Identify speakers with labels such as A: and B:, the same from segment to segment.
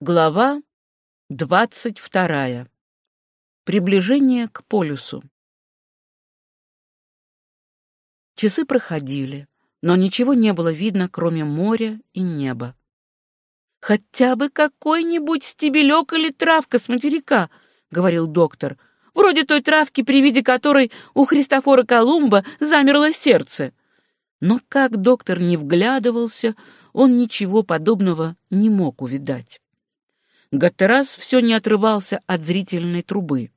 A: Глава двадцать вторая. Приближение к полюсу. Часы проходили, но ничего не было видно, кроме моря и неба. «Хотя бы какой-нибудь стебелек или травка с материка», — говорил доктор, «вроде той травки, при виде которой у Христофора Колумба замерло сердце». Но как доктор не вглядывался, он ничего подобного не мог увидать. Гаттерас все не отрывался от зрительной трубы.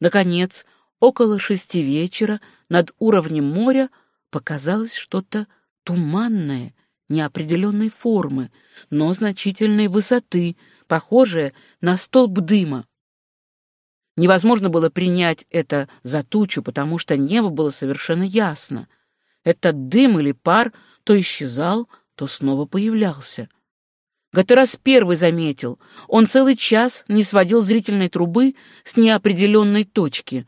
A: Наконец, около шести вечера над уровнем моря показалось что-то туманное, неопределенной формы, но значительной высоты, похожее на столб дыма. Невозможно было принять это за тучу, потому что небо было совершенно ясно. Этот дым или пар то исчезал, то снова появлялся. Гатерас первый заметил. Он целый час не сводил зрительной трубы с неопределенной точки.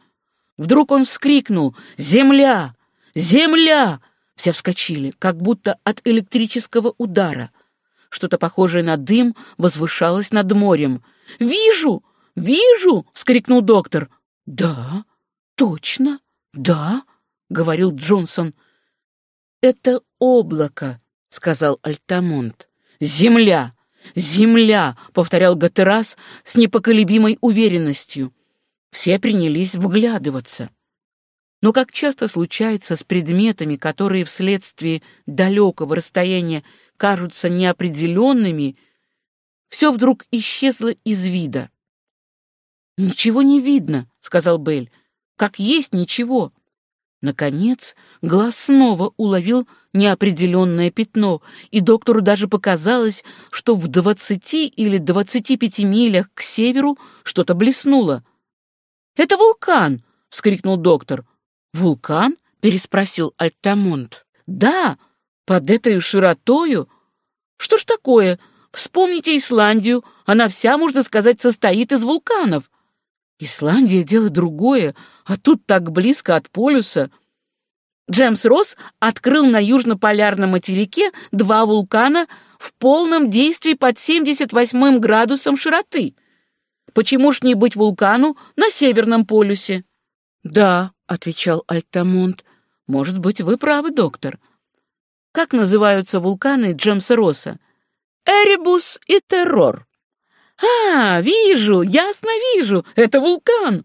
A: Вдруг он вскрикнул «Земля! Земля!» Все вскочили, как будто от электрического удара. Что-то похожее на дым возвышалось над морем. «Вижу! Вижу!» — вскрикнул доктор. «Да, точно, да», — говорил Джонсон. «Это облако», — сказал Альтамонт. «Земля! «Земля!» — повторял Гатерас с непоколебимой уверенностью. Все принялись вглядываться. Но, как часто случается с предметами, которые вследствие далекого расстояния кажутся неопределенными, все вдруг исчезло из вида. «Ничего не видно», — сказал Белль. «Как есть ничего». Наконец, глаз снова уловил неопределенное пятно, и доктору даже показалось, что в двадцати или двадцати пяти милях к северу что-то блеснуло. «Это вулкан!» — вскрикнул доктор. «Вулкан?» — переспросил Альтамонт. «Да, под этой широтою. Что ж такое? Вспомните Исландию, она вся, можно сказать, состоит из вулканов. Исландия — дело другое, а тут так близко от полюса. Джеймс Росс открыл на южнополярном материке два вулкана в полном действии под 78 градусом широты. Почему ж не быть вулкану на Северном полюсе? Да, отвечал Альтамонт. Может быть, вы правы, доктор. Как называются вулканы Джеймса Росса? Эребус и Террор. «А, вижу, ясно вижу, это вулкан!»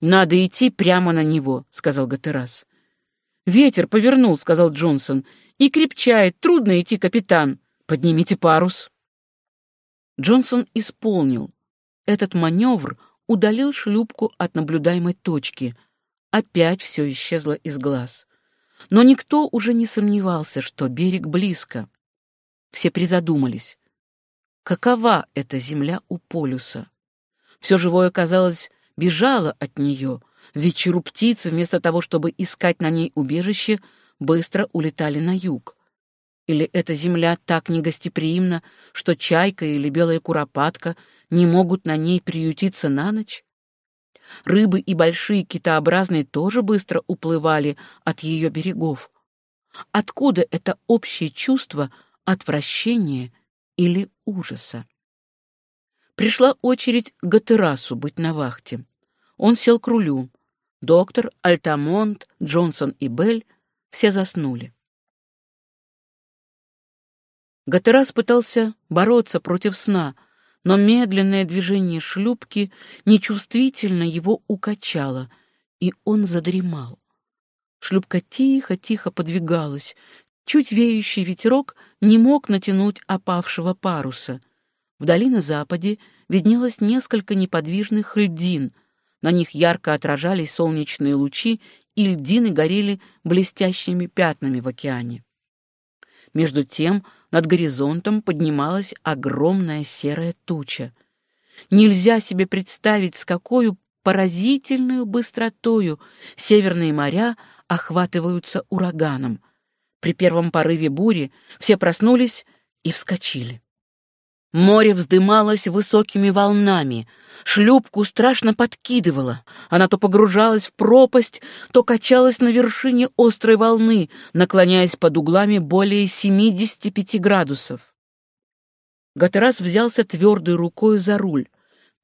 A: «Надо идти прямо на него», — сказал Гатерас. «Ветер повернул», — сказал Джонсон, — «и крепчает, трудно идти, капитан. Поднимите парус». Джонсон исполнил. Этот маневр удалил шлюпку от наблюдаемой точки. Опять все исчезло из глаз. Но никто уже не сомневался, что берег близко. Все призадумались. Какова эта земля у полюса? Все живое, казалось, бежало от нее. Вечеру птицы, вместо того, чтобы искать на ней убежище, быстро улетали на юг. Или эта земля так негостеприимна, что чайка или белая куропатка не могут на ней приютиться на ночь? Рыбы и большие китообразные тоже быстро уплывали от ее берегов. Откуда это общее чувство отвращения или ужаса. Пришла очередь Гатерасу быть на вахте. Он сел к рулю. Доктор, Альтамонт, Джонсон и Белль все заснули. Гатерас пытался бороться против сна, но медленное движение шлюпки нечувствительно его укачало, и он задремал. Шлюпка тихо-тихо подвигалась, Чуть веющий ветерок не мог натянуть опавшего паруса. Вдали на западе виднелось несколько неподвижных льдин. На них ярко отражались солнечные лучи, и льдины горели блестящими пятнами в океане. Между тем над горизонтом поднималась огромная серая туча. Нельзя себе представить, с какой поразительной быстротою северные моря охватываются ураганом. При первом порыве бури все проснулись и вскочили. Море вздымалось высокими волнами, шлюпку страшно подкидывало. Она то погружалась в пропасть, то качалась на вершине острой волны, наклоняясь под углами более 75 градусов. Гатерас взялся твердой рукой за руль.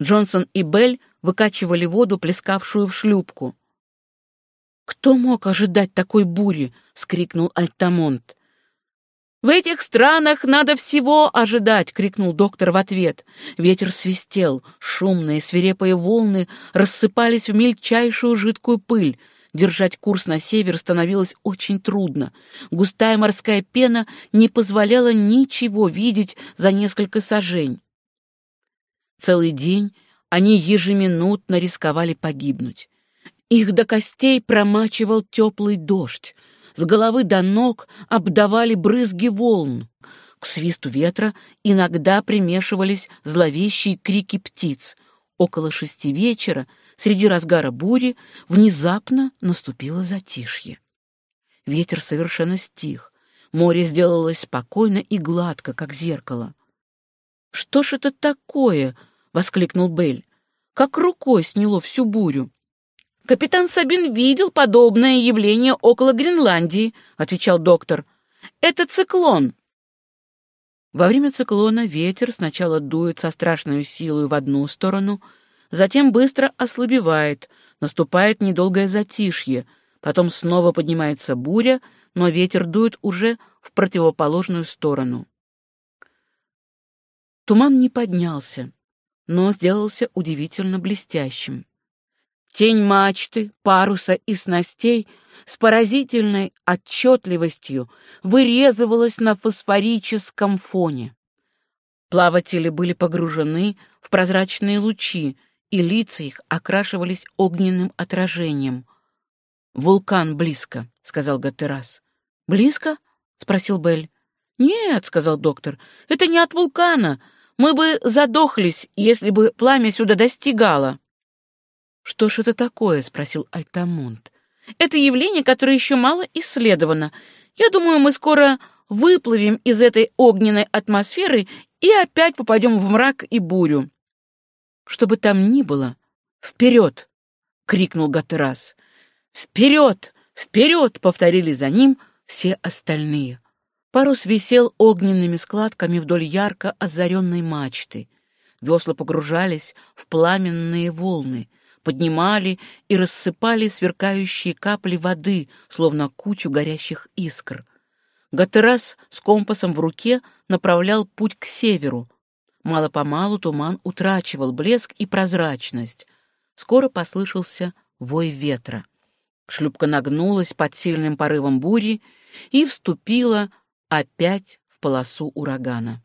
A: Джонсон и Белль выкачивали воду, плескавшую в шлюпку. «Кто мог ожидать такой бури?» — вскрикнул Альтамонт. «В этих странах надо всего ожидать!» — крикнул доктор в ответ. Ветер свистел, шумные свирепые волны рассыпались в мельчайшую жидкую пыль. Держать курс на север становилось очень трудно. Густая морская пена не позволяла ничего видеть за несколько сажень. Целый день они ежеминутно рисковали погибнуть. Их до костей промачивал теплый дождь, с головы до ног обдавали брызги волн. К свисту ветра иногда примешивались зловещие крики птиц. Около шести вечера, среди разгара бури, внезапно наступило затишье. Ветер совершенно стих, море сделалось спокойно и гладко, как зеркало. «Что ж это такое?» — воскликнул Белль. «Как рукой сняло всю бурю». «Капитан Сабин видел подобное явление около Гренландии», — отвечал доктор. «Это циклон». Во время циклона ветер сначала дует со страшной силой в одну сторону, затем быстро ослабевает, наступает недолгое затишье, потом снова поднимается буря, но ветер дует уже в противоположную сторону. Туман не поднялся, но сделался удивительно блестящим. Тень мачты, паруса и снастей с поразительной отчетливостью вырезывалась на фосфорическом фоне. Плаватели были погружены в прозрачные лучи, и лица их окрашивались огненным отражением. «Вулкан близко», — сказал Гатерас. «Близко?» — спросил Белль. «Нет», — сказал доктор, — «это не от вулкана. Мы бы задохлись, если бы пламя сюда достигало». «Что ж это такое?» — спросил Альтамонт. «Это явление, которое еще мало исследовано. Я думаю, мы скоро выплывем из этой огненной атмосферы и опять попадем в мрак и бурю». «Что бы там ни было, вперед!» — крикнул Гатерас. «Вперед! Вперед!» — повторили за ним все остальные. Парус висел огненными складками вдоль ярко озаренной мачты. Весла погружались в пламенные волны — поднимали и рассыпали сверкающие капли воды, словно кучу горящих искр. Гатерас с компасом в руке направлял путь к северу. Мало-помалу туман утрачивал блеск и прозрачность. Скоро послышался вой ветра. Шлюпка нагнулась под сильным порывом бури и вступила опять в полосу урагана.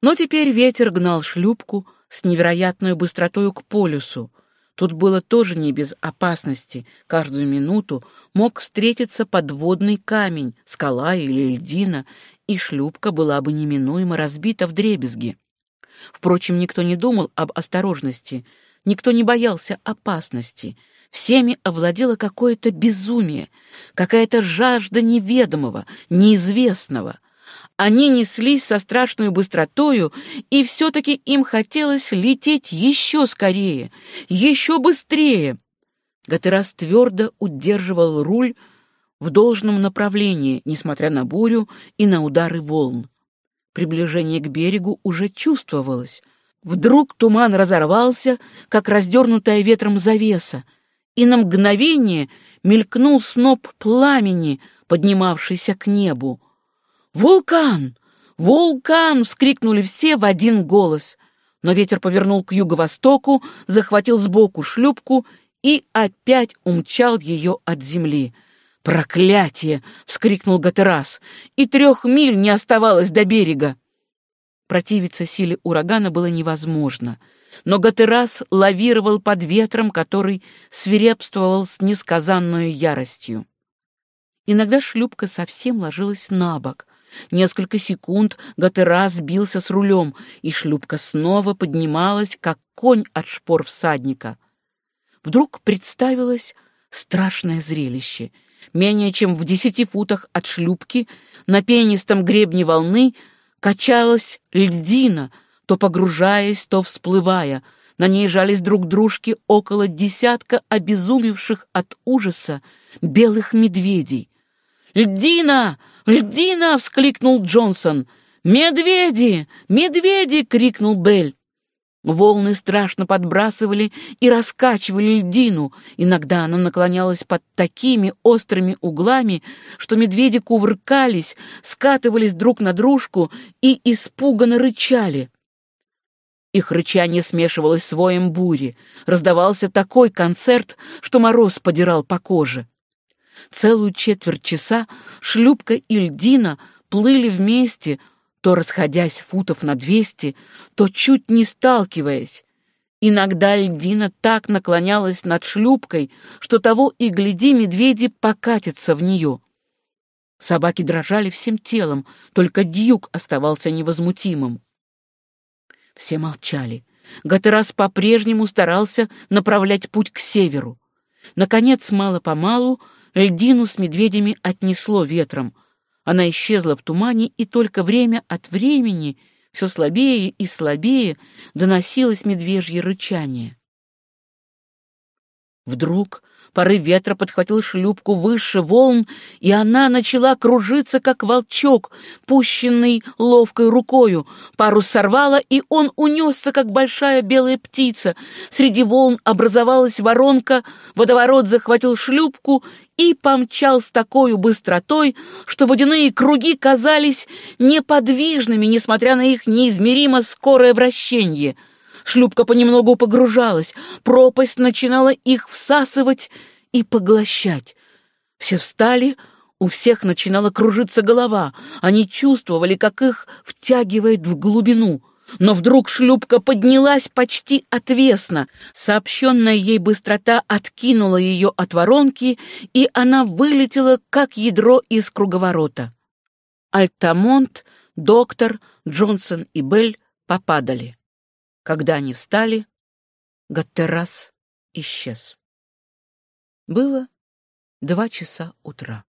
A: Но теперь ветер гнал шлюпку, с невероятной быстротой к полюсу. Тут было тоже не без опасности. Каждую минуту мог встретиться подводный камень, скала или льдина, и шлюпка была бы неминуемо разбита в дребезги. Впрочем, никто не думал об осторожности, никто не боялся опасности. Всеми овладело какое-то безумие, какая-то жажда неведомого, неизвестного — они неслись со страшной быстротою, и все-таки им хотелось лететь еще скорее, еще быстрее. Гатерас твердо удерживал руль в должном направлении, несмотря на бурю и на удары волн. Приближение к берегу уже чувствовалось. Вдруг туман разорвался, как раздернутая ветром завеса, и на мгновение мелькнул сноп пламени, поднимавшийся к небу. «Вулкан! Вулкан!» — вскрикнули все в один голос. Но ветер повернул к юго-востоку, захватил сбоку шлюпку и опять умчал ее от земли. «Проклятие!» — вскрикнул Гатерас. «И трех миль не оставалось до берега!» Противиться силе урагана было невозможно, но Гатерас лавировал под ветром, который свирепствовал с несказанной яростью. Иногда шлюпка совсем ложилась на бок, Несколько секунд Гатера сбился с рулем, и шлюпка снова поднималась, как конь от шпор всадника. Вдруг представилось страшное зрелище. Менее чем в десяти футах от шлюпки на пенистом гребне волны качалась льдина, то погружаясь, то всплывая. На ней жались друг дружки около десятка обезумевших от ужаса белых медведей. «Льдина! Льдина!» — вскликнул Джонсон. «Медведи! Медведи!» — крикнул Бель. Волны страшно подбрасывали и раскачивали льдину. Иногда она наклонялась под такими острыми углами, что медведи кувыркались, скатывались друг на дружку и испуганно рычали. Их рычание смешивалось с воем бури. Раздавался такой концерт, что мороз подирал по коже. Целую четверть часа шлюпка и льдина плыли вместе, то расходясь футов на двести, то чуть не сталкиваясь. Иногда льдина так наклонялась над шлюпкой, что того и гляди, медведи покатятся в нее. Собаки дрожали всем телом, только Дьюк оставался невозмутимым. Все молчали. Гатерас по-прежнему старался направлять путь к северу. Наконец, мало-помалу, льдину с медведями отнесло ветром — она исчезла в тумане, и только время от времени все слабее и слабее доносилось медвежье рычание. Вдруг порыв ветра подхватил шлюпку выше волн, и она начала кружиться, как волчок, пущенный ловкой рукою. Парус сорвало, и он унесся, как большая белая птица. Среди волн образовалась воронка, водоворот захватил шлюпку и помчал с такой быстротой, что водяные круги казались неподвижными, несмотря на их неизмеримо скорое вращение — Шлюпка понемногу погружалась, пропасть начинала их всасывать и поглощать. Все встали, у всех начинала кружиться голова, они чувствовали, как их втягивает в глубину. Но вдруг шлюпка поднялась почти отвесно. Сообщенная ей быстрота откинула ее от воронки, и она вылетела, как ядро из круговорота. Альтамонт, доктор, Джонсон и Белль попадали. Когда они встали, Гаттерас исчез. Было два часа утра.